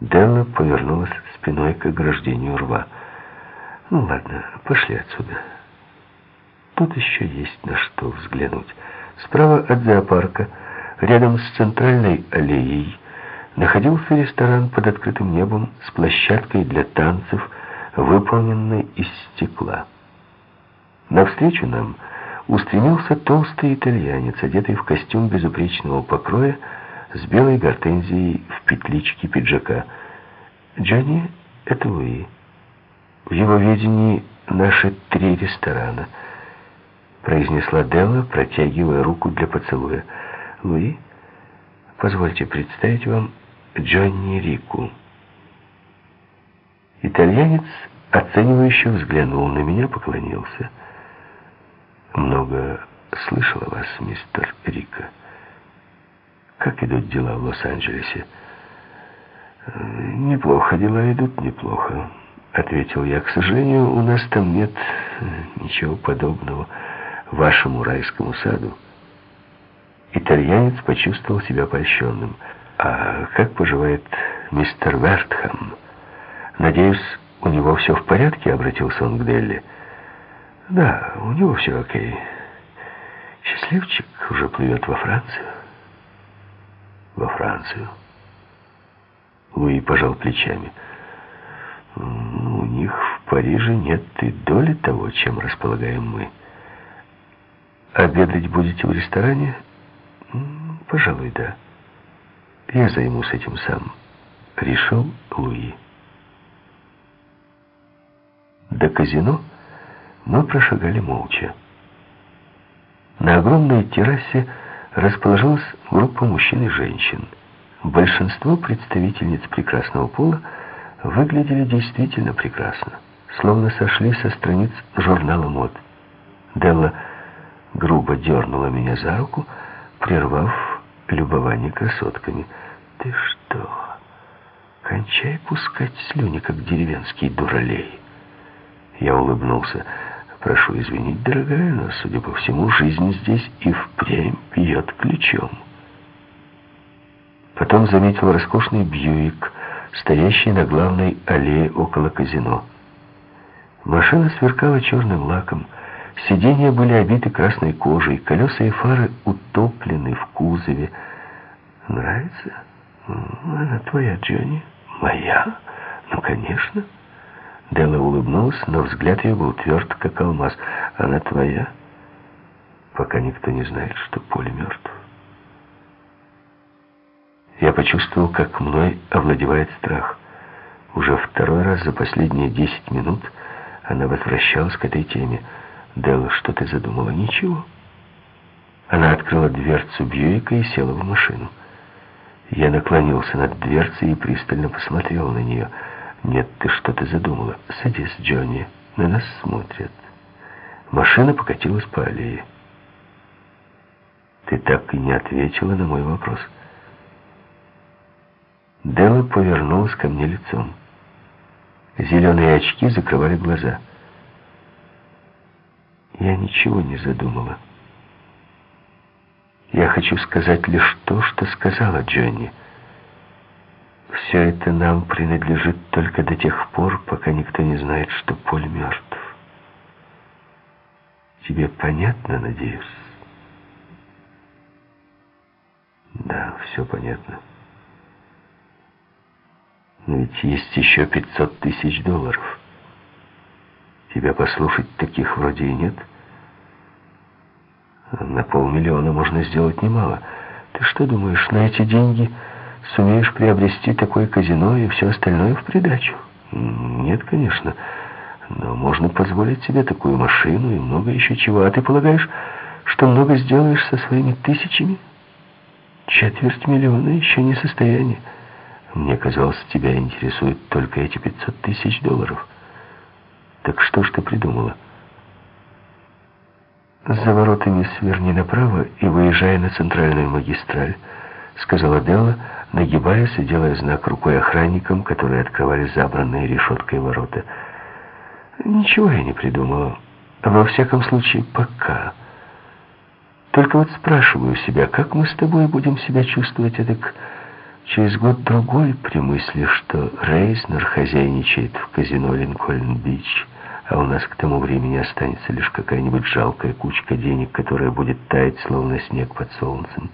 Делла повернулась спиной к ограждению рва. «Ну ладно, пошли отсюда. Тут еще есть на что взглянуть. Справа от зоопарка, рядом с центральной аллеей, находился ресторан под открытым небом с площадкой для танцев, выполненной из стекла. Навстречу нам устремился толстый итальянец, одетый в костюм безупречного покроя, с белой гортензией в петличке пиджака. Джонни — это Луи. В его видении наши три ресторана, произнесла Делла, протягивая руку для поцелуя. Луи, позвольте представить вам Джонни Рику. Итальянец оценивающе взглянул на меня, поклонился. «Много слышал о вас, мистер Рика. Как идут дела в Лос-Анджелесе?» «Неплохо дела идут, неплохо», — ответил я. «К сожалению, у нас там нет ничего подобного вашему райскому саду». Итальянец почувствовал себя польщенным. «А как поживает мистер Вертхам? Надеюсь, у него все в порядке?» — обратился он к Делли. «Да, у него все окей. Счастливчик уже плывет во Францию». «Во Францию?» Луи пожал плечами. «У них в Париже нет и доли того, чем располагаем мы. Обедать будете в ресторане?» «Пожалуй, да. Я займусь этим сам», — решил Луи. До казино мы прошагали молча. На огромной террасе расположилась группа мужчин и женщин. Большинство представительниц прекрасного пола выглядели действительно прекрасно, словно сошли со страниц журнала мод. Делла грубо дернула меня за руку, прервав любование красотками. «Ты что, кончай пускать слюни, как деревенский дуралей!» Я улыбнулся. «Прошу извинить, дорогая, но, судя по всему, жизнь здесь и впрямь пьет ключом». Потом заметил роскошный Бьюик, стоящий на главной аллее около казино. Машина сверкала черным лаком, Сиденья были обиты красной кожей, колеса и фары утоплены в кузове. Нравится? Она твоя, Джонни. Моя? Ну, конечно. Делла улыбнулась, но взгляд ее был тверд, как алмаз. Она твоя? Пока никто не знает, что Поле мертв. Я почувствовал, как мной овладевает страх. Уже второй раз за последние десять минут она возвращалась к этой теме. «Делла, что ты задумала?» «Ничего». Она открыла дверцу Бьюика и села в машину. Я наклонился над дверцей и пристально посмотрел на нее. «Нет, ты что-то задумала. Садись, Джонни. На нас смотрят». Машина покатилась по аллее. «Ты так и не ответила на мой вопрос». Делла повернулась ко мне лицом. Зеленые очки закрывали глаза. Я ничего не задумала. Я хочу сказать лишь то, что сказала Джонни. Все это нам принадлежит только до тех пор, пока никто не знает, что Поль мертв. Тебе понятно, надеюсь? Да, все понятно. Но ведь есть еще 500 тысяч долларов. Тебя послушать таких вроде и нет. На полмиллиона можно сделать немало. Ты что думаешь, на эти деньги сумеешь приобрести такое казино и все остальное в придачу? Нет, конечно. Но можно позволить себе такую машину и много еще чего. А ты полагаешь, что много сделаешь со своими тысячами? Четверть миллиона еще не состояние. Мне казалось, тебя интересуют только эти 500 тысяч долларов. Так что ж ты придумала? За воротами сверни направо и выезжая на центральную магистраль, сказала Делла, нагибаясь и делая знак рукой охранникам, которые открывали забранные решеткой ворота. Ничего я не придумала. Во всяком случае, пока. Только вот спрашиваю себя, как мы с тобой будем себя чувствовать эдак Через год-другой, при мысли, что Рейзнер хозяйничает в казино Линкольн-Бич, а у нас к тому времени останется лишь какая-нибудь жалкая кучка денег, которая будет таять, словно снег под солнцем,